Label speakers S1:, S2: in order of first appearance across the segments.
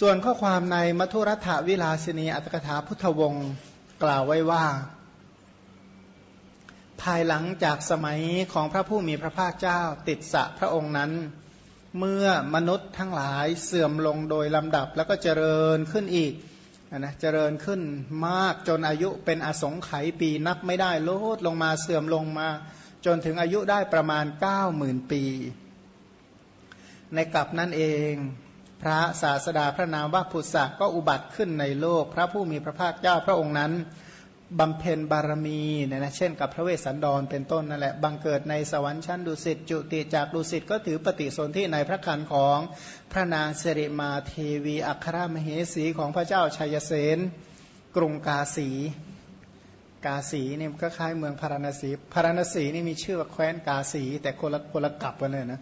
S1: ส่วนข้อความในมัทุรัฐวิลาสินีอัตถกถาพุทธวงศ์กล่าวไว้ว่า ภายหลังจากสมัยของพระผู้มีพระภาคเจ้าติดสะพระองค์นั้น เมื่อมนุษย์ทั้งหลายเสื่อมลงโดยลำดับแล้วก็เจริญขึ้นอีกนะเจริญขึ้นมากจนอายุเป็นอสงไขยปีนับไม่ได้ลดลงมาเสื่อมลงมา จนถึงอายุได้ประมาณ 9 0,000 ปี ในกลับนั่นเอง พระศาสดาพระนามว่าพุทธะก็อุบัติขึ้นในโลก พระผู้มีพระภาคเจ้าพระองค์นั้นบำเพ็ญบารมีเนี่ยนะเช่นกับพระเวสสันดรเป็นต้นนั่นแหละบังเกิดในสวรรค์ชั้นดุสิตจุติจากดุสิตก็ถือปฏิสนธิในพระคันของพระนางสิริมาเทวีอัครมเหสีของพระเจ้าชัยเสนกรุงกาสี กาสีนี่ก็คล้ายเมืองพาราณสีพาราณสีนี่มีชื่อว่าแคว้นกาสี แต่คนละคนละกลับกันเลยนะ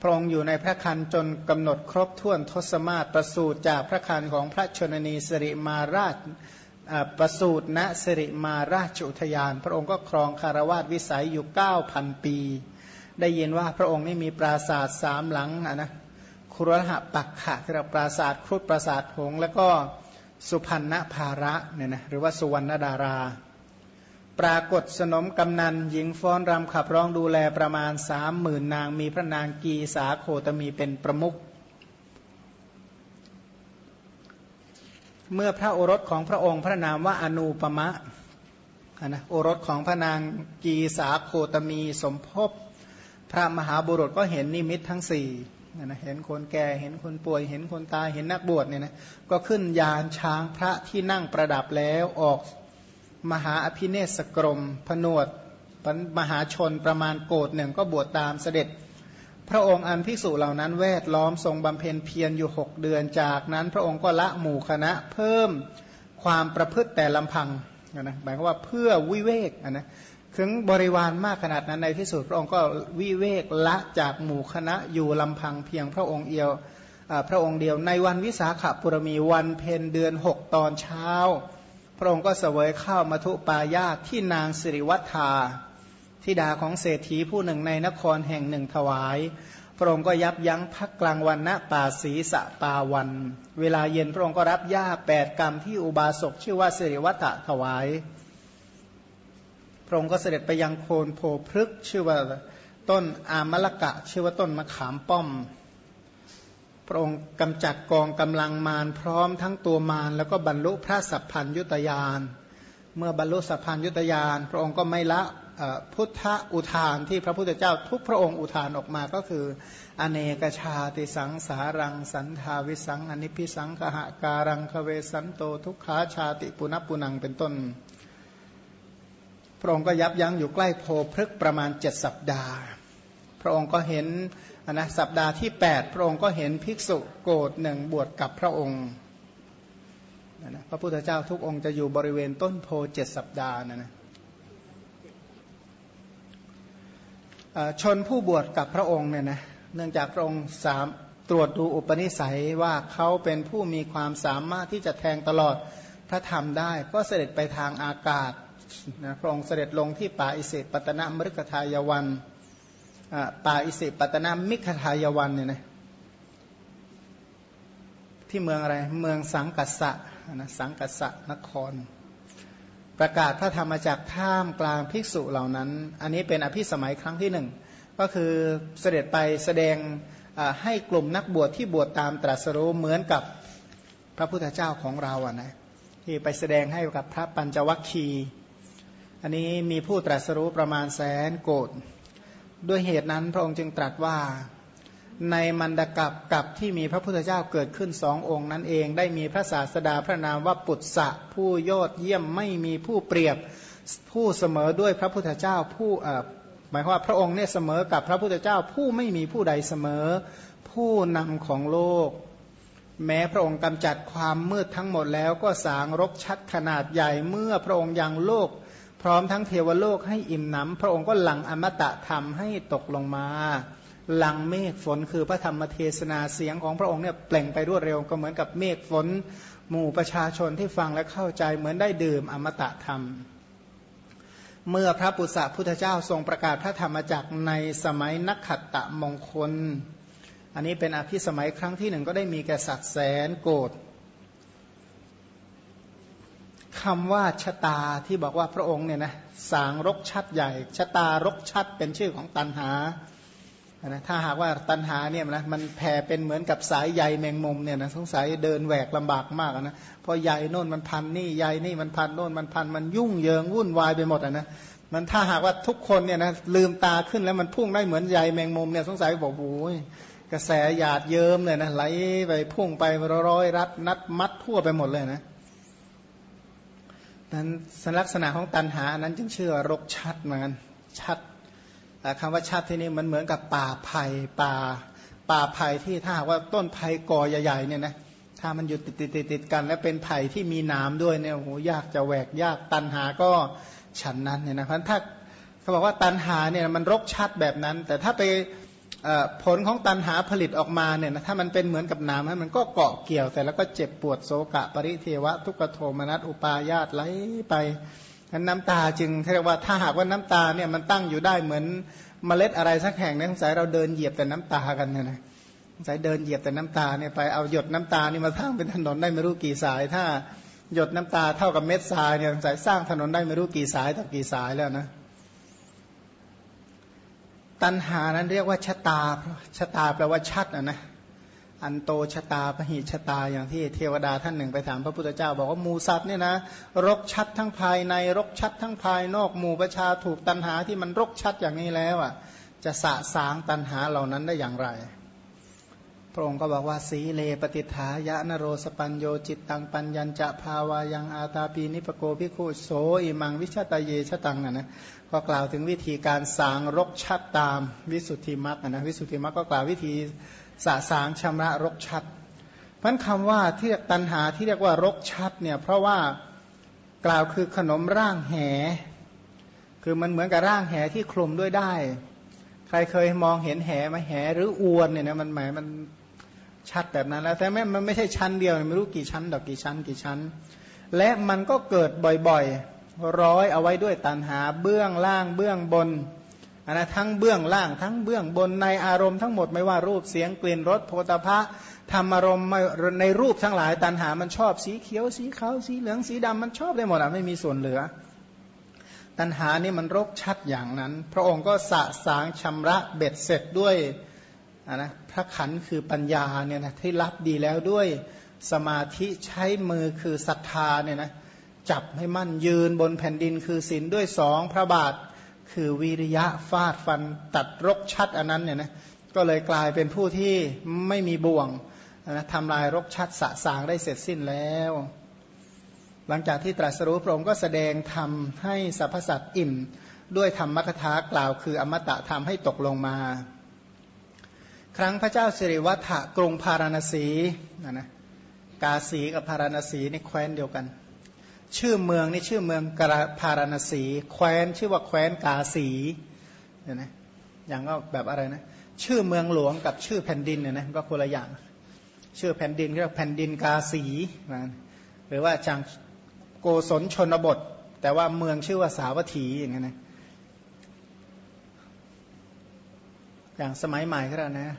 S1: พระองค์อยู่ในพระคันจนกำหนดครบถ้วนทศมาศประสูติจากพระคันของพระชนนีสิริมาราชประสูติณสิริมาราชอุทยาน พระองค์ก็ครองคารวาสวิสัยอยู่เก้าพันปี ได้ยินว่าพระองค์นี่มีปราสาทสามหลังนะครุหะปักขะที่เราปราสาทครุฑปราสาทหงแล้วก็สุพรรณภาระเนี่ยนะหรือว่าสุวรรณดารา ปรากฏสนมกำนันหญิงฟ้อนรำขับร้องดูแลประมาณสามหมื่นนางมีพระนางกีสาโคตมีเป็นประมุขเมื่อพระโอรสของพระองค์พระนามว่าอนูปมะนะโอรสของพระนางกีสาโคตมีสมภพพระมหาบุรุษก็เห็นนิมิตทั้งสี่นะเห็นคนแก่เห็นคนป่วย เห็นคนตายเห็นนักบวชเนี่ยนะก็ขึ้นยานช้างพระที่นั่งประดับแล้วออก มหาอภิเนศกรม ผนวดมหาชนประมาณโกดหนึ่งก็บวชตามเสด็จ พระองค์อันภิกษุเหล่านั้นแวดล้อมทรงบำเพ็ญเพียรอยู่หกเดือนจากนั้น พระองค์ก็ละหมู่คณะเพิ่มความประพฤติแต่ลำพังนะหมายความว่าเพื่อวิเวกนะถึงบริวารมากขนาดนั้นในที่สุดพระองค์ก็วิเวกละจากหมู่คณะอยู่ลำพังเพียงพระองค์เดียวพระองค์เดียวในวันวิสาขบุรมีวันเพ็ญเดือนหกตอนเช้า พระองค์ก็เสวยข้าวมัทุปายาตที่นางสิริวัฒาธิดาของเศรษฐีผู้หนึ่งในนครแห่งหนึ่งถวาย พระองค์ก็ยับยั้งพักกลางวันณป่าศีสะปาวัน เวลาเย็นพระองค์ก็รับหญ้าแปดกรรมที่อุบาสกชื่อว่าสิริวัตะถวาย พระองค์ก็เสด็จไปยังโคนโพพฤกชื่อว่าต้นอามละกะ ชื่อว่าต้นมะขามป้อม พระองค์กำจัดกองกำลังมารพร้อมทั้งตัวมารแล้วก็บรรลุพระสัพพัญยุตยาน เมื่อบรรลุสัพพัญยุตยาน พระองค์ก็ไม่ละพุทธอุทานที่พระพุทธเจ้าทุกพระองค์อุทานออกมาก็คือ อเนกชาติสังสารัง สันทาวิสังอนิพิสังขหาการังคเวสันโตทุกขาชาติปุณปุนังเป็นต้น พระองค์ก็ยับยั้งอยู่ใกล้โพพฤกประมาณเจ็ดสัปดาห์ พระองค์ก็เห็น นะสัปดาห์ที่ 8 พระองค์ก็เห็นภิกษุโกดหนึ่งบวชกับพระองค์นะพระพุทธเจ้าทุกองค์จะอยู่บริเวณต้นโพเจ็ดสัปดาห์นะนะชนผู้บวชกับพระองค์เนี่ยนะเนื่องจากพระองค์สามตรวจดูอุปนิสัยว่าเขาเป็นผู้มีความสามารถที่จะแทงตลอดพระธรรมได้ ก็เสด็จไปทางอากาศนะพระองค์เสด็จลงที่ป่าอิเสิปตนมฤคทายวัน ป่าอิสิปตนามิคทายวันเนี่ยนะที่เมืองอะไร เมืองสังกัสสะนะสังกัสสะนคร ประกาศพระธรรมจักท่ามกลางภิกษุเหล่านั้น อันนี้เป็นอภิสมัยครั้งที่หนึ่งก็คือเสด็จไปแสดงให้กลุ่มนักบวชที่บวชตามตรัสรู้เหมือนกับพระพุทธเจ้าของเราอะนะที่ไปแสดงให้กับพระปัญจวัคคีย์อันนี้มีผู้ตรัสรู้ประมาณแสนโกด ด้วยเหตุนั้นพระองค์จึงตรัสว่าในมันดกับกับที่มีพระพุทธเจ้าเกิดขึ้นสององค์นั้นเอง ได้มีพระศาสดาพระนามว่าปุตสะผู้ยอดเยี่ยมไม่มีผู้เปรียบผู้เสมอด้วยพระพุทธเจ้าผู้หมายความว่าพระองค์เนี่ยเสมอกับพระพุทธเจ้าผู้ไม่มีผู้ใดเสมอ ผู้นำของโลก แม้พระองค์กำจัดความมืดทั้งหมดแล้วก็สางรกชัดขนาดใหญ่เมื่อพระองค์ยังโลก พร้อมทั้งเทวโลกให้อิ่มหนำพระองค์ก็หลังอมตะธรรมให้ตกลงมาหลังเมฆฝนคือพระธรรมเทศนาเสียงของพระองค์เนี่ยเปล่งไปรวดเร็วก็เหมือนกับเมฆฝน หมู่ประชาชนที่ฟังและเข้าใจเหมือนได้ดื่มอมตะธรรม เมื่อพระปุษะพุทธเจ้าทรงประกาศพระธรรมจักในสมัยนักขัตตะมงคล อันนี้เป็นอภิสมัยครั้งที่หนึ่งก็ได้มีแก่สัตว์แสนโกรธ คำว่าชะตาที่บอกว่าพระองค์เนี่ยนะสางรกชัดใหญ่ชะตารกชัดเป็นชื่อของตันหานะถ้าหากว่าตันหาเนี่ยนะมันแผ่เป็นเหมือนกับสายใยแมงมุมเนี่ยนะสงสัยเดินแหวกลำบากมากนะเพราะใยโน่นมันพันนี่ใยนี่มันพันโน่นมันพันมันยุ่งเหยิงวุ่นวายไปหมดนะมันถ้าหากว่าทุกคนเนี่ยนะลืมตาขึ้นแล้วมันพุ่งได้เหมือนใยแมงมุมเนี่ยสงสัยบอกโอ้ยกระแสหยาดเยิ้มเลยนะไหลไปพุ่งไปร้อยรัดนัดมัดทั่วไปหมดเลยนะ นั้นลักษณะของตันหานั้นจึงเชื่อรกชัดเหมือนกันชัดคำว่าชัดที่นี่มันเหมือนกับป่าไผ่ป่าป่าไผ่ที่ถ้าหากว่าต้นไผ่กอใหญ่ๆเนี่ยนะถ้ามันอยู่ติดติดติดกัน และเป็นไผ่ที่มีหนามด้วยเนี่ยโหยากจะแหวกยากตันหาก็ฉันนั้นเนี่ยนะเพราะถ้าเขาบอกว่าตันหาเนี่ยมันรกชัดแบบนั้น แต่ถ้าไป ผลของตันหาผลิตออกมาเนี่ยนะถ้ามันเป็นเหมือนกับน้ำมันก็เกาะเกี่ยวแต่แล้วก็เจ็บปวดโศกะปริเทวะ ทุกโทมนัสอุปายาตไหลไปนั้นน้ำตาจึงเรียกว่าถ้าหากว่าน้ำตาเนี่ยมันตั้งอยู่ได้เหมือนเมล็ดอะไรสักแห่งเนี่ยสงสัยเราเดินเหยียบแต่น้ำตากันเนี่ยนะสงสัยเดินเหยียบแต่น้ำตาเนี่ยไปเอาหยดน้ำตานี่มาสร้างเป็นถนนได้ไม่รู้กี่สาย ถ้าหยดน้ำตาเท่ากับเม็ดทรายเนี่ยสงสัยสร้างถนนได้ไม่รู้กี่สายต่อกี่สายแล้วนะ ตัณหานั้นเรียกว่าชะตาชะตาแปลว่าชัดนะนะอันโตชะตาพหิชะตาอย่างที่เทวดาท่านหนึ่งไปถามพระพุทธเจ้า บอกว่ามูสัตว์เนี่ยนะรกชัดทั้งภายในรกชัดทั้งภายนอกหมู่ประชาถูกตัณหาที่มันรกชัดอย่างนี้แล้วอะจะสะสางตัณหาเหล่านั้นได้อย่างไร พระองค์ก็บอกว่าสีเลปฏิฐายะนโรสปัญโยจิตตังปัญญัญจะภาวายังอาตาปีนิปโกพิคุโสอิมังวิชตาเยชตังนะนะ ก็กล่าวถึงวิธีการสางรกชัดตามวิสุทธิมรรคนะวิสุทธิมรรคก็กล่าววิธีสะสางชำระรกชัดพันคำว่าที่เรียกตันหาที่เรียกว่ารกชัดเนี่ยเพราะว่ากล่าวคือขนมร่างแห คือมันเหมือนกับร่างแหที่คลุมด้วยได้ ใครเคยมองเห็นแหมาแหหรืออวนเนี่ยนะมันหมายมันชัดแบบนั้นแล้วแต่แม้มันไม่ใช่ชั้นเดียวไม่รู้กี่ชั้นดอกกี่ชั้นกี่ชั้น และมันก็เกิดบ่อยๆ ร้อยเอาไว้ด้วยตันหาเบื้องล่างเบื้องบนนนะทั้งเบื้องล่างทั้งเบื้องบนในอารมณ์ทั้งหมดไม่ว่ารูปเสียงกลิ่นรสโพธพะธรรมอารมณ์ในรูปทั้งหลายตันหามันชอบสีเขียวสีขาวสีเหลืองสีดำมันชอบได้หมดอะไม่มีส่วนเหลือ ตันหานี่มันรกชัดอย่างนั้น พระองค์ก็สะสางชำระเบ็ดเสร็จด้วยนะพระขันคือปัญญาเนี่ยนะที่รับดีแล้วด้วยสมาธิใช้มือคือศรัทธาเนี่ยนะ จับให้มั่นยืนบนแผ่นดินคือศีลด้วยสองพระบาทคือวิริยะฟาดฟันตัดรกชัดอันนั้นเนี่ยนะก็เลยกลายเป็นผู้ที่ไม่มีบ่วงนะทำลายรกชัดสะสางได้เสร็จสิ้นแล้ว หลังจากที่ตรัสรู้พระองค์ก็แสดงธรรมให้สรรพสัตว์อิ่ม ด้วยธรรมกถากล่าวคืออมตะธรรมให้ตกลงมา ครั้งพระเจ้าสิริวัฒกรุงพาราณสีนะนะกาสีกับพาราณสีในแคว้นเดียวกัน ชื่อเมืองนี่ชื่อเมืองกราพารณสี แคว้นชื่อว่าแคว้นกาสีเนี่ยนะอย่างก็แบบอะไรนะชื่อเมืองหลวงกับชื่อแผ่นดินเนี่ยนะก็คนละอย่าง ชื่อแผ่นดินเรียกแผ่นดินกาสีนะหรือว่าจังโกศลชนบท แต่ว่าเมืองชื่อว่าสาวัตถีอย่างนี้นะอย่างสมัยใหม่ก็แล้วนะ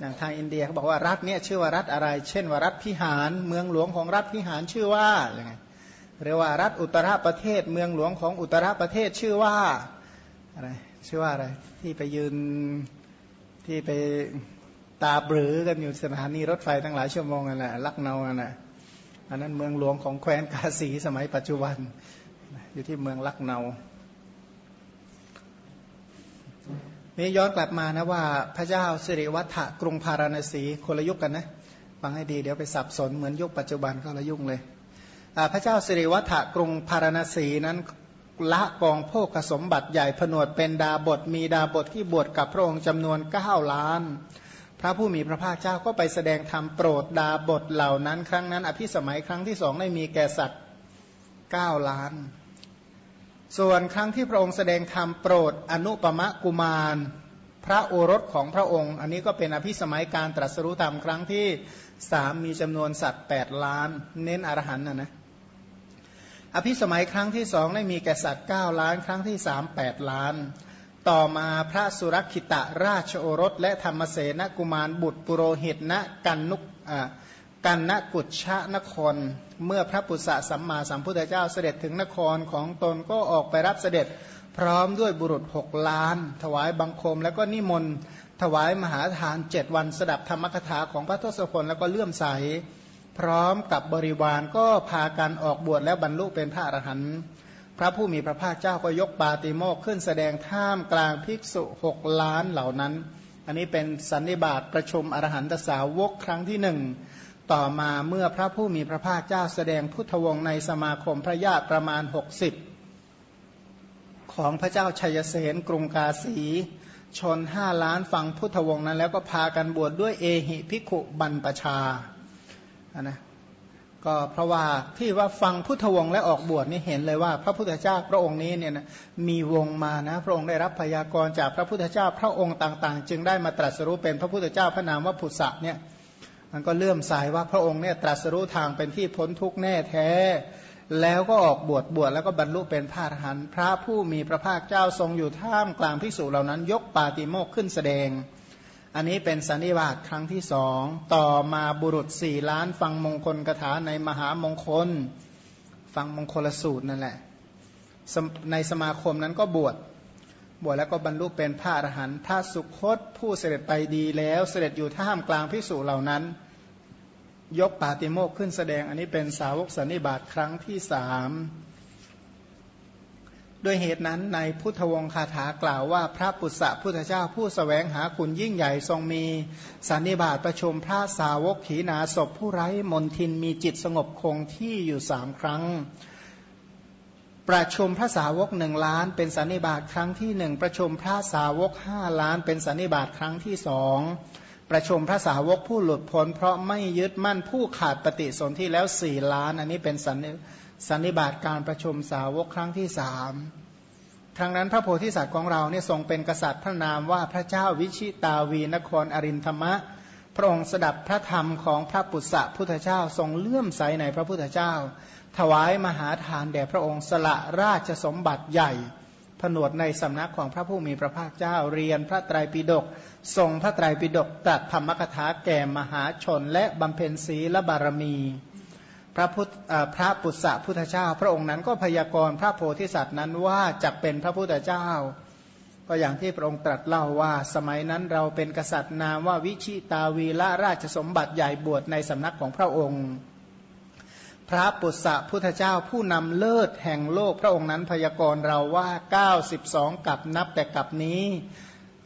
S1: อย่างทางอินเดียเขาบอกว่ารัฐเนี้ยชื่อว่ารัฐอะไร เช่นว่ารัฐพิหาร เมืองหลวงของรัฐพิหารชื่อว่าอย่างไง เรียกว่ารัฐอุตรประเทศเมืองหลวงของอุตรประเทศชื่อว่าอะไรชื่อว่าอะไรที่ไปยืนที่ไปตาเบือกันอยู่สถานีรถไฟตั้งหลายชั่วโมงนั่นแหละลักเนานั่นแหละอันนั้นเมืองหลวงของแคว้นกาสีสมัยปัจจุบัน อยู่ที่เมืองลักเนานี่ย้อนกลับมานะว่าพระเจ้าสิริวัฒกรุงพาราณสีคนละยุคกันนะฟังให้ดีเดี๋ยวไปสับสนเหมือนยุคปัจจุบันก็ละยุ่งเลย พระเจ้าสิริวัฒกรุงพารณสีนั้นละกองโภคสมบัติใหญ่ผนวดเป็นดาบทมีดาบทที่บวชกับพระองค์จำนวน9ล้าน พระผู้มีพระภาคเจ้าก็ไปแสดงธรรมโปรดดาบทเหล่านั้น ครั้งนั้น อภิสมัยครั้งที่สองได้มีแก่สัตว์9ล้าน ส่วนครั้งที่พระองค์แสดงธรรมโปรดอนุปมะกุมารพระโอรสของพระองค์ อันนี้ก็เป็นอภิสมัยการตรัสรู้ธรรมครั้งที่สามมีจำนวนสัตว์8ล้าน เน้นอรหันต์นะนะ อภิสมัยครั้งที่สองได้มีแก่สัตว์เก้าล้าน ครั้งที่สามแปดล้าน ต่อมาพระสุรคิตะราชโอรส และธรรมเสนกุมารบุตรปุโรหิตณกันนุกกันนกุชชะนคร เมื่อพระปุษะสัมมาสัมพุทธเจ้าเสด็จถึงนครของตนก็ออกไปรับเสด็จพร้อมด้วยบุรุษหกล้าน ถวายบังคมแล้วก็นิมนต์ถวายมหาทานเจ็ดวันสดับธรรมกถาของพระทศพลแล้วก็เลื่อมใส พร้อมกับบริวารก็พากันออกบวชแล้วบรรลุเป็นพระอรหันต์พระผู้มีพระภาคเจ้าก็ยกปาติโมกขึ้นแสดงท่ามกลางภิกษุหกล้านเหล่านั้น อันนี้เป็นสันนิบาตประชุมอรหันตสาวกครั้งที่หนึ่งต่อมาเมื่อพระผู้มีพระภาคเจ้าแสดงพุทธวงศ์ในสมาคมพระญาติประมาณ 60 ของพระเจ้าชัยเสนกรุงกาสี ชนห้าล้านฟังพุทธวงศ์นั้น แล้วก็พากันบวชดด้วยเอหิภิกขุบันปชา นะก็เพราะว่าที่ว่าฟังพุทธวงศ์และออกบวชนี่เห็นเลยว่า พระพุทธเจ้าพระองค์นี้เนี่ยนะมีวงมานะ พระองค์ได้รับพยากรณ์จากพระพุทธเจ้าพระองค์ต่าง ๆ จึงได้มาตรัสรู้เป็นพระพุทธเจ้าพระนามว่าพุทธะเนี่ยมันก็เลื่อมสายว่าพระองค์เนี่ยตรัสรู้ทางเป็นที่พ้นทุกข์แน่แท้ แล้วก็ออกบวชบวชแล้วก็บรรลุเป็นพระอรหันต์พระผู้มีพระภาคเจ้าทรงอยู่ท่ามกลางภิกษุเหล่านั้น ยกปาติโมกขึ้นแสดง อันนี้เป็นสันนิบาตครั้งที่สองต่อมาบุรุษสี่ล้านฟังมงคลกถาในมหามงคล ฟังมงคลสูตรนั่นแหละ ในสมาคมนั้นก็บวชบวชแล้วก็บรรลุเป็นพระอรหันต์ถ้าสุคตผู้เสด็จไปดีแล้วเสด็จอยู่ท่ามกลางภิกษุเหล่านั้น ยกปาติโมกขึ้นแสดงอันนี้เป็นสาวกสันนิบาตครั้งที่สาม ด้วยเหตุนั้นในพุทธวงคาถากล่าวว่าพระปุษะพุทธเจ้าผู้สแสวงหาคุณยิ่งใหญ่ทรงมีสันนิบาตประชุมพระสาวกขีนาศพผู้ไร้มนทินมีจิตสงบคงที่อยู่สามครั้ง ประชุมพระสาวกหนึ่งล้านเป็นสันนิบาตครั้งที่หนึ่งประชุมพระสาวกห้าล้านเป็นสันนิบาตครั้งที่สองประชุมพระสาวกผู้หลุดพ้นเพราะไม่ยึดมั่นผู้ขาดปฏิสนธิแล้วสี่ล้าน อันนี้เป็นสันนิ สันนิบาตการประชุมสาวกครั้งที่สามทางนั้นพระโพธิสัตว์ของเราเนี่ยทรงเป็นกษัตริย์พระนามว่าพระเจ้าวิชิตาวีนครอรินธรรมะ พระองค์สดับพระธรรมของพระปุษะพุทธเจ้าทรงเลื่อมใสในพระพุทธเจ้า ถวายมหาทานแด่พระองค์สละราชสมบัติใหญ่ผนวดในสำนักของพระผู้มีพระภาคเจ้าเรียนพระไตรปิฎกทรงพระไตรปิฎกตรัสธรรมกถาแก่มหาชนและบำเพ็ญศีลบารมี พระพุทธพระปุษสะพุทธเจ้า พระองค์นั้นก็พยากรณ์พระโพธิสัตว์นั้นว่าจะเป็นพระพุทธเจ้า ก็อย่างที่พระองค์ตรัสเล่าว่า สมัยนั้นเราเป็นกษัตริย์นามว่าวิชิตาวีละราชสมบัติใหญ่บวชในสำนักของพระองค์ พระปุษสะพุทธเจ้าผู้นำเลิศแห่งโลกพระองค์นั้นพยากรณ์เราว่า 92 กับนับแต่กับนี้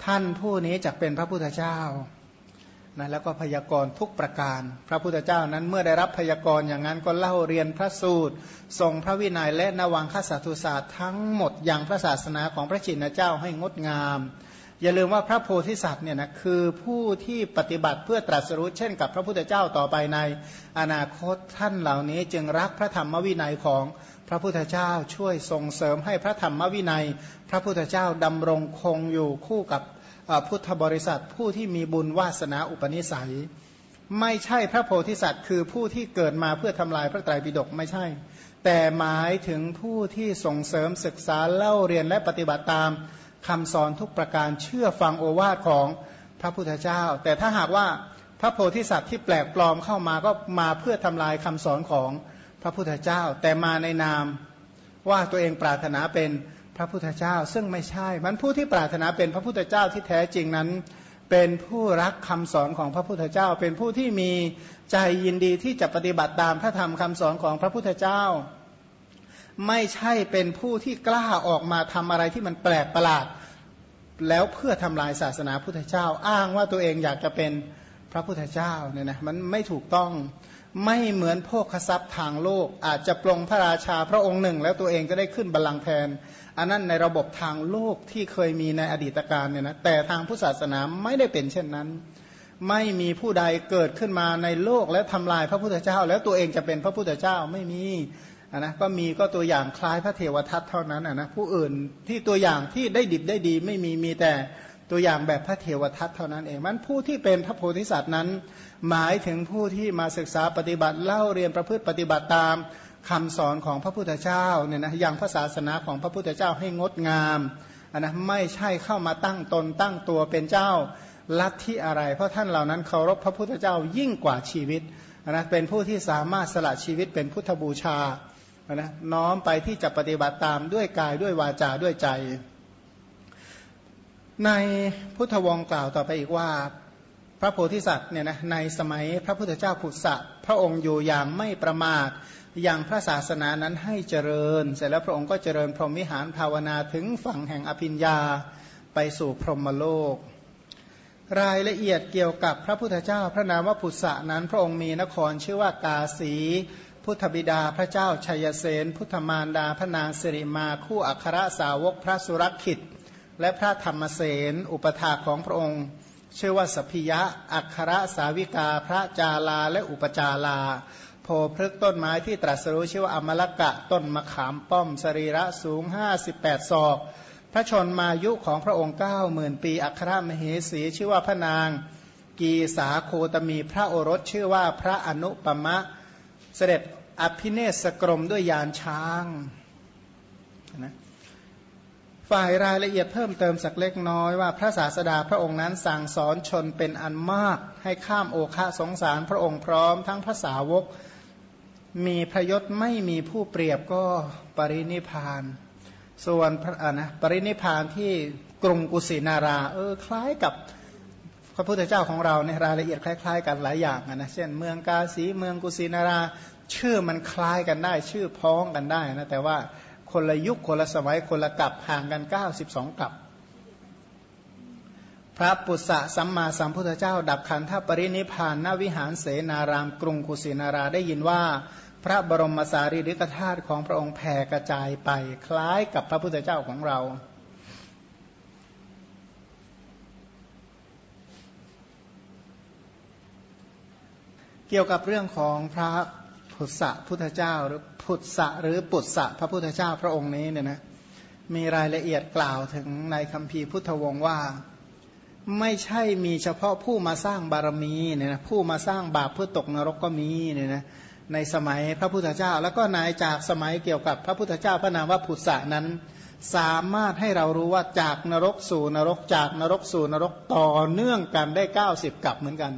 S1: ท่านผู้นี้จะเป็นพระพุทธเจ้า นะแล้วก็พยากรณ์ทุกประการ พระพุทธเจ้านั้นเมื่อได้รับพยากรณ์อย่างนั้นก็เล่าเรียนพระสูตร ทรงพระวินัยและนวังคสัตุศาสตร์ทั้งหมดอย่างพระศาสนาของพระชินเจ้าให้งดงาม อย่าลืมว่าพระโพธิสัตว์เนี่ยนะคือผู้ที่ปฏิบัติเพื่อตรัสรู้เช่นกับพระพุทธเจ้าต่อไปในอนาคตท่านเหล่านี้จึงรักพระธรรมวินัยของพระพุทธเจ้าช่วยส่งเสริมให้พระธรรมวินัย พระพุทธเจ้าดำรงคงอยู่คู่กับ พุทธบริษัทผู้ที่มีบุญวาสนาอุปนิสัย ไม่ใช่พระโพธิสัตว์ คือผู้ที่เกิดมาเพื่อทำลายพระไตรปิฎกไม่ใช่ แต่หมายถึงผู้ที่ส่งเสริมศึกษาเล่าเรียนและปฏิบัติตามคำสอนทุกประการเชื่อฟังโอวาทของพระพุทธเจ้า แต่ถ้าหากว่าพระโพธิสัตว์ที่แปลกปลอมเข้ามาก็มาเพื่อทำลายคำสอนของพระพุทธเจ้า แต่มาในนามว่าตัวเองปรารถนาเป็น พระพุทธเจ้าซึ่งไม่ใช่มันผู้ที่ปรารถนาเป็นพระพุทธเจ้าที่แท้จริงนั้น เป็นผู้รักคำสอนของพระพุทธเจ้า เป็นผู้ที่มีใจยินดีที่จะปฏิบัติตามพระธรรมคำสอนของพระพุทธเจ้า ไม่ใช่เป็นผู้ที่กล้าออกมาทำอะไรที่มันแปลกประหลาด แล้วเพื่อทำลายศาสนาพุทธเจ้า อ้างว่าตัวเองอยากจะเป็นพระพุทธเจ้าเนี่ยนะมันไม่ถูกต้องไม่เหมือนพวกขทรัพย์ทางโลก อาจจะปลงพระราชาพระองค์หนึ่ง แล้วตัวเองก็ได้ขึ้นบัลลังก์แทน อันนั้นในระบบทางโลกที่เคยมีในอดีตการเนี่ยนะแต่ทางพุทธศาสนาไม่ได้เป็นเช่นนั้น ไม่มีผู้ใดเกิดขึ้นมาในโลกและทำลายพระพุทธเจ้า แล้วตัวเองจะเป็นพระพุทธเจ้าไม่มีนะก็มีก็ตัวอย่างคล้ายพระเทวทัตเท่านั้นนะผู้อื่นที่ตัวอย่างที่ได้ดิบได้ดีไม่มีมีแต่ตัวอย่างแบบพระเทวทัตเท่านั้นเองมันผู้ที่เป็นพระโพธิสัตว์นั้น หมายถึงผู้ที่มาศึกษาปฏิบัติเล่าเรียนประพฤติปฏิบัติตาม คำสอนของพระพุทธเจ้าเนี่ยนะย่างพระศาสนาของพระพุทธเจ้าให้งดงามนนะไม่ใช่เข้ามาตั้งตนตั้งตัวเป็นเจ้าลัทธิอะไร เพราะท่านเหล่านั้นเคารพพระพุทธเจ้ายิ่งกว่าชีวิตนะเป็นผู้ที่สามารถสละชีวิตเป็นพุทธบูชานะน้อมไปที่จะปฏิบัติตามด้วยกายด้วยวาจาด้วยใจ ในพุทธวงศ์กล่าวต่อไปอีกว่าพระโพธิสัตว์เนี่ยนะในสมัยพระพุทธเจ้าผุสะพระองค์อยู่อย่างไม่ประมาท อย่างพระศาสนานั้นให้เจริญ เสร็จแล้วพระองค์ก็เจริญพรหมวิหารภาวนาถึงฝั่งแห่งอภิญญาไปสู่พรหมโลก รายละเอียดเกี่ยวกับพระพุทธเจ้าพระนามว่าพุทธะนั้น พระองค์มีนครชื่อว่ากาสี พุทธบิดาพระเจ้าชัยเสนพุทธมารดาพระนางสิริมาคู่อัครสาวกพระสุรคิตและพระธรรมเสนอุปถาของพระองค์ชื่อว่าสพิยะอัครสาวิกาพระจาลาและอุปจาลา โพพฤกต้นไม้ที่ตรัสรู้ชื่อว่าอมลกะต้นมะขามป้อมสรีระสูง 58 ศอก พระชนมายุของพระองค์9หมื่นปี อัครมเหสีชื่อว่าพระนาง กีสาโคตมีพระโอรสชื่อว่าพระอนุปมะ เสด็จอภิเนศกรมด้วยยานช้างนะฝ่ายรายละเอียดเพิ่มเติมสักเล็กน้อยว่าพระศาสดาพระองค์นั้นสั่งสอนชนเป็นอันมาก ให้ข้ามโอคะสงสารพระองค์พร้อมทั้งภาษาวก มีพระยศไม่มีผู้เปรียบก็ปรินิพาน ส่วนพระนะปรินิพานที่กรุงกุสินารา เออคล้ายกับพระพุทธเจ้าของเราในรายละเอียดคล้าย ๆ กันหลายอย่างนะเช่นเมืองกาสีเมืองกุสินารา ชื่อมันคล้ายกันได้ ชื่อพ้องกันได้นะแต่ว่าคนละยุคคนละสมัยคนละกลับห่างกัน 92กลับ พระปุษสะสัมมาสัมพุทธเจ้า ดับขันธปรินิพานณวิหารเสนารามกรุงกุสินาราได้ยินว่า พระบรมสารีริกธาตุของพระองค์แผ่กระจายไป คล้ายกับพระพุทธเจ้าของเรา เกี่ยวกับเรื่องของพระพุทธะพุทธเจ้าหรือพุทธะหรือปุตสะพระพุทธเจ้าพระองค์นี้เนี่ยนะมีรายละเอียดกล่าวถึงในคัมภีร์พุทธวงศ์ว่าไม่ใช่มีเฉพาะผู้มาสร้างบารมีเนี่ยนะผู้มาสร้างบาปเพื่อตกนรกก็มีเนี่ยนะ ในสมัยพระพุทธเจ้า แล้วก็นายจากสมัยเกี่ยวกับพระพุทธเจ้าพระนามว่าพุทธะนั้น สามารถให้เรารู้ว่าจากนรกสู่นรกจากนรกสู่นรกต่อเนื่องกันได้ 90กับเหมือนกัน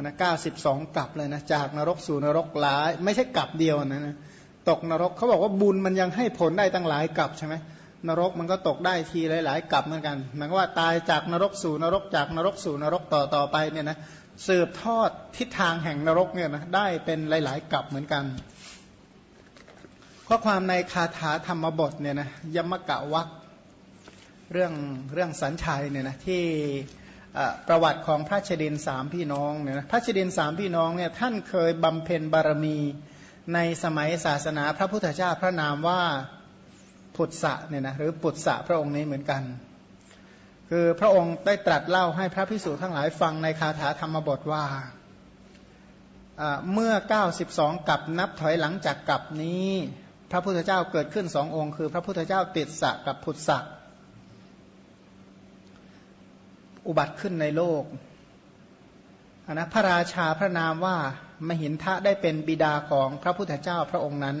S1: นะเก้าสิบสองกลับเลยนะจากนรกสู่นรกหลาย ไม่ใช่กลับเดียวนะนะตกนรกเขาบอกว่าบุญมันยังให้ผลได้ตั้งหลายกลับใช่ไหม นรกมันก็ตกได้ทีหลาย ๆกลับเหมือนกันหมายว่าตายจากนรกสู่นรกจากนรกสู่นรกต่อต่อไปเนี่ยนะสืบทอดทิศทางแห่งนรกเนี่ยนะได้เป็นหลาย ๆกลับเหมือนกัน ข้อความในคาถาธรรมบทเนี่ยนะยมกะวักเรื่องเรื่องสัญชัยเนี่ยนะที่ประวัติของพระชดินสามพี่น้องเนี่ยนะพระชดินสามพี่น้องเนี่ยท่านเคยบำเพ็ญบารมีในสมัยศาสนาพระพุทธเจ้าพระนามว่า พุทธะเนี่ยนะหรือปุตสะพระองค์นี้เหมือนกัน คือพระองค์ได้ตรัสเล่าให้พระพิสุทั้งหลายฟังในคาถาธรรมบทว่าเมื่อ 92 กับนับถอยหลังจากกับนี้ พระพุทธเจ้าเกิดขึ้นสององค์ คือ พระพุทธเจ้าติดสะกับพุทธะอุบัติขึ้นในโลกนะพระราชาพระนามว่ามหินทะได้เป็นบิดาของพระพุทธเจ้าพระองค์นั้น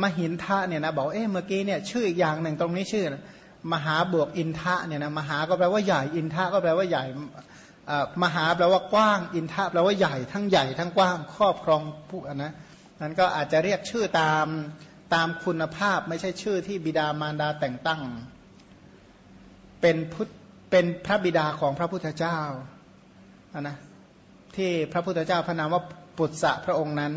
S1: มหินทะเนี่ยนะบอกเอ๊ะเมื่อกี้เนี่ยชื่ออีกอย่างหนึ่งตรงนี้ชื่อ มหาบวกอินทะเนี่ยนะมหาก็แปลว่าใหญ่อินทะก็แปลว่าใหญ่มหาแปลว่ากว้าง อินทะแปลว่าใหญ่ทั้งใหญ่ทั้งกว้างครอบครองผู้นะนั้นก็อาจจะเรียกชื่อตามตามคุณภาพไม่ใช่ชื่อที่บิดามารดาแต่งตั้ง เป็นพุทธเป็นพระบิดาของพระพุทธเจ้านะที่พระพุทธเจ้าพระนามว่าปุตสะพระองค์นั้น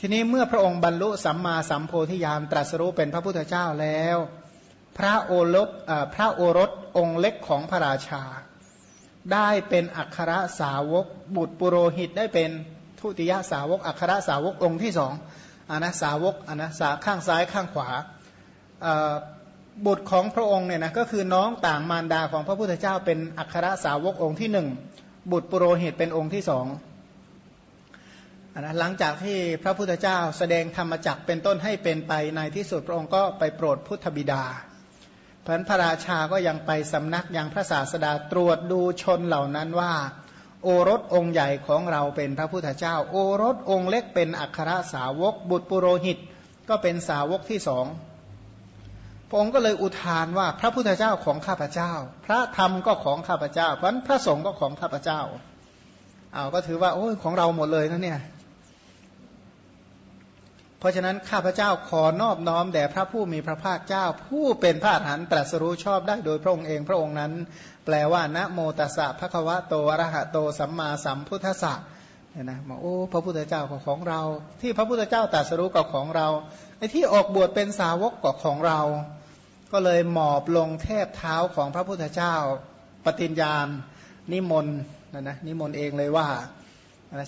S1: ทีนี้เมื่อพระองค์บรรลุสัมมาสัมโพธิญาณตรัสรู้เป็นพระพุทธเจ้าแล้ว พระโอรสพระโอรสองค์เล็กของพระราชา ได้เป็นอัครสาวก บุตรปุโรหิตได้เป็นทุติยสาวก อัครสาวกองค์ที่สองอานะสาวกอานะสาข้างซ้ายข้างขวาบุตรของพระองค์เนี่ยนะก็คือน้องต่างมารดาของพระพุทธเจ้าเป็นอัครสาวกองค์ที่หนึ่งบุตรปุโรหิตเป็นองค์ที่สอง นะหลังจากที่พระพุทธเจ้าแสดงธรรมจักเป็นต้นให้เป็นไปในที่สุดพระองค์ก็ไปโปรดพุทธบิดาพันพระราชาก็ยังไปสำนักยังพระศาสดาตรวจดูชนเหล่านั้นว่า โอรสองค์ใหญ่ของเราเป็นพระพุทธเจ้า โอรสองค์เล็กเป็นอัครสาวก บุตรปุโรหิต ก็เป็นสาวกที่สองพระองค์ก็เลยอุทานว่าพระพุทธเจ้าของข้าพเจ้า พระธรรมก็ของข้าพเจ้าเพราะพระสงฆ์ก็ของข้าพเจ้าเอาก็ถือว่าโอ้ยของเราหมดเลยนะเนี่ย เพราะฉะนั้นข้าพเจ้าขอนอบน้อมแด่พระผู้มีพระภาคเจ้า ผู้เป็นพระอรหันตรัสรู้ชอบได้โดยพระองค์เองพระองค์นั้น แปลว่านะโมตัสสะภะคะวะโตอรหะโตสัมมาสัมพุทธัสสะเนี่ยนะบอกโอ้พระพุทธเจ้าก็ของเรา ที่พระพุทธเจ้าตรัสรู้ก็ของเราไอ้ที่ออกบวชเป็นสาวกก็ของเรา ก็เลยหมอบลงแทบเท้าของพระพุทธเจ้า ปฏิญญาณนิมนต์นะนะนิมนต์เองเลยว่า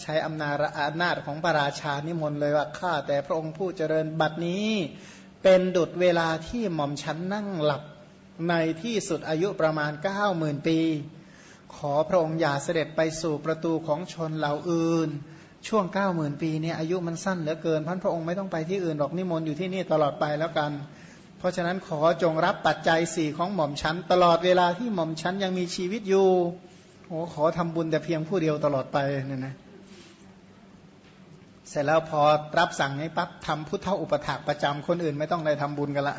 S1: ใช้อำนาจอำนาจของพระราชานิมนต์เลยว่าข้าแต่พระองค์ผู้เจริญบัดนี้เป็นดุจเวลาที่หม่อมฉันนั่งหลับในที่สุดอายุประมาณ9ก้าหมื่นปี ขอพระองค์อย่าเสด็จไปสู่ประตูของชนเหล่าอื่น ช่วง9ก้าหมื่นปีเนี่ยอายุมันสั้นเหลือเกินพันพระองค์ไม่ต้องไปที่อื่นหรอกนิมนต์อยู่ที่นี่ตลอดไปแล้วกัน เพราะฉะนั้นขอจงรับปัจจัยสี่ของหม่อมฉันตลอดเวลาที่หม่อมฉันยังมีชีวิตอยู่โอ้ขอทำบุญแต่เพียงผู้เดียวตลอดไปเนี่ยนะ เสร็จแล้วพอรับสั่งนี้ปั๊บทำพุทธอุปถากประจำคนอื่นไม่ต้องได้ทำบุญกันละ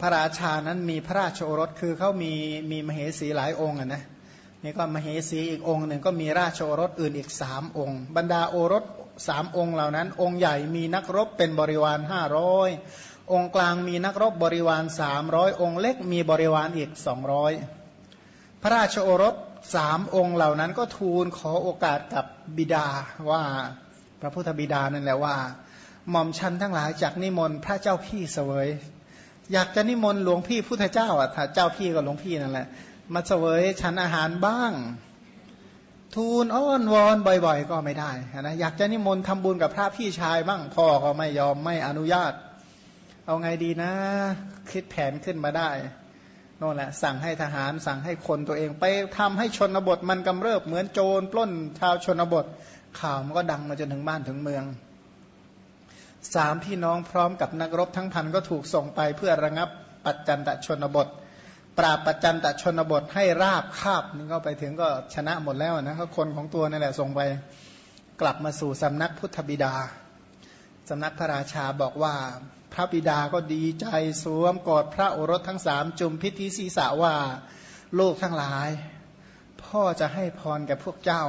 S1: พระราชานั้นมีพระราชโอรสคือเขามีมีมเหสีหลายองค์อะนะนี่ก็มเหสีอีกองค์หนึ่งก็มีราชโอรสอื่นอีกสามองค์ บรรดาโอรสสามองค์เหล่านั้น องค์ใหญ่มีนักรบเป็นบริวารห้าร้อยองค์กลางมีนักรบบริวารสามร้อยองค์เล็กมีบริวารอีกสองร้อยพระราชโอรสสามองค์เหล่านั้นก็ทูลขอโอกาสกับบิดาว่า พระพุทธบิดานั่นแหละว่า หม่อมชันทั้งหลายจากนิมนต์พระเจ้าพี่เสวย อยากจะนิมนต์หลวงพี่พุทธเจ้าอะถ้าเจ้าพี่กับหลวงพี่นั่นแหละ มาเสวยฉันอาหารบ้าง ทูลอ้อนวอนบ่อย ๆ ก็ไม่ได้นะอยากจะนิมนต์ทำบุญกับพระพี่ชายบ้างพ่อก็ไม่ยอมไม่อนุญาต เอาไงดีนะ คิดแผนขึ้นมาได้นั่นแหละสั่งให้ทหารสั่งให้คนตัวเองไปทำให้ชนบทมันกำเริบเหมือนโจรปล้นชาวชนบท ข่าวมันก็ดังมาจนถึงบ้านถึงเมืองสามพี่น้องพร้อมกับนักรบทั้งพันก็ถูกส่งไปเพื่อระงับปัจจันตชนบท ปราบปัจจันตชนบทให้ราบคาบนี่ก็ไปถึงก็ชนะหมดแล้วนะเขาคนของตัวนั่นแหละส่งไปกลับมาสู่สำนักพุทธบิดาสำนักพระราชาบอกว่า พระบิดาก็ดีใจสวมกอดพระโอรสทั้งสามจุมพิธีศีสาว่าลูกทั้งหลาย พ่อจะให้พรแก่พวกเจ้า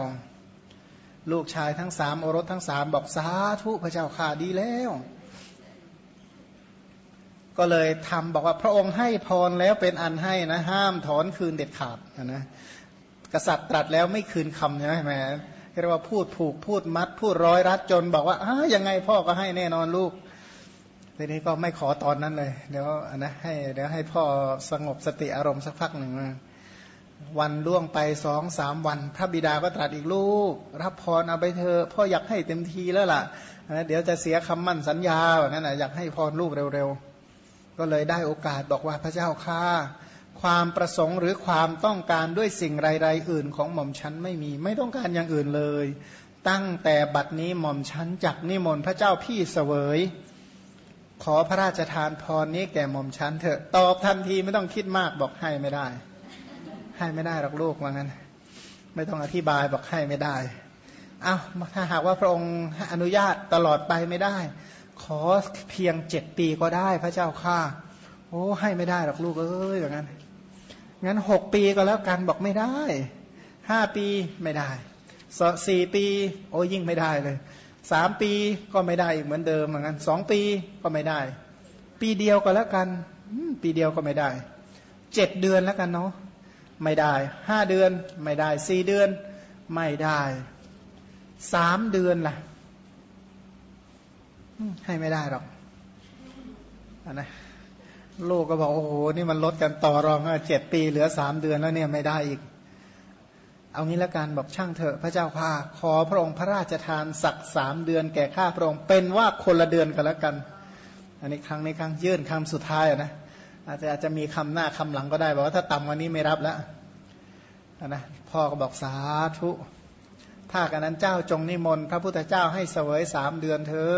S1: ลูกชายทั้งสามโอรสทั้งสามบอกสาธุพระเจ้าข่าดีแล้ว ก็เลยทำบอกว่าพระองค์ให้พรแล้วเป็นอันให้นะ ห้ามถอนคืนเด็ดขาดนะกษัตริย์ตรัสแล้วไม่คืนคำใช่ไหมแม่เรียกว่าพูดผูกพูดมัด พูดร้อยรัดจนบอกว่าอ้ายังไงพ่อก็ให้แน่นอนลูกทีนี้ก็ไม่ขอตอนนั้นเลย เดี๋ยวนะให้เดี๋ยวให้พ่อสงบสติอารมณ์สักพักหนึ่งนะ วันล่วงไปสองสามวัน พระบิดาก็ตรัสอีกลูก รับพรเอาไปเธอพ่ออยากให้เต็มทีแล้วล่ะนะเดี๋ยวจะเสียคำมั่นสัญญาแบบนั้นนะอยากให้พรลูกเร็วๆ ก็เลยได้โอกาสบอกว่าพระเจ้าข้าความประสงค์หรือความต้องการด้วยสิ่งใดๆอื่นของหม่อมฉันไม่มี ไม่ต้องการอย่างอื่นเลย ตั้งแต่บัดนี้หม่อมฉันจักนิมนต์พระเจ้าพี่เสวย ขอพระราชทานพรนี้แก่หม่อมฉันเถอะตอบทันทีไม่ต้องคิดมากบอกให้ไม่ได้ ให้ไม่ได้หรอกลูกว่างั้น ไม่ต้องอธิบายบอกให้ไม่ได้อาถ้าหากว่าพระองค์อนุญาตตลอดไปไม่ได้ ขอเพียงเจ็ดปีก็ได้พระเจ้าข้าโอ้ให้ไม่ได้หรอกลูกเอ้ยอย่างนั้นงั้นหกปีก็แล้วกันบอกไม่ได้ห้าปีไม่ได้สี่ปีโอ้ยิ่งไม่ได้เลยสามปีก็ไม่ได้อีกเหมือนเดิมเหมือนกันสองปีก็ไม่ได้ ปีเดียวก็แล้วกันปีเดียวก็ไม่ได้เจ็ดเดือนแล้วกันเนาะ ไม่ได้ห้าเดือนไม่ได้สี่เดือนไม่ได้สามเดือนล่ะให้ไม่ได้หรอกอนะลูกก็บอกโอ้โหนี่มันลดกันต่อรองเจ็ดปีเหลือสามเดือนแล้วเนี่ยไม่ได้อีก เอางี้ละกันบอกช่างเถอะพระเจ้าพาขอพระองค์พระราชทานสักสามเดือนแก่ข้าพระองค์เป็นว่าคนละเดือนกันแล้วกัน อันนี้ครั้งนี้ครั้งยื่นคำสุดท้ายนะ อาจจะอาจจะมีคำหน้าคำหลังก็ได้บอกว่าถ้าต่ำวันนี้ไม่รับแล้วนะพ่อก็บอกสาธุ ถ้ากันนั้นเจ้าจงนิมนต์พระพุทธเจ้าให้เสวยสามเดือนเธอ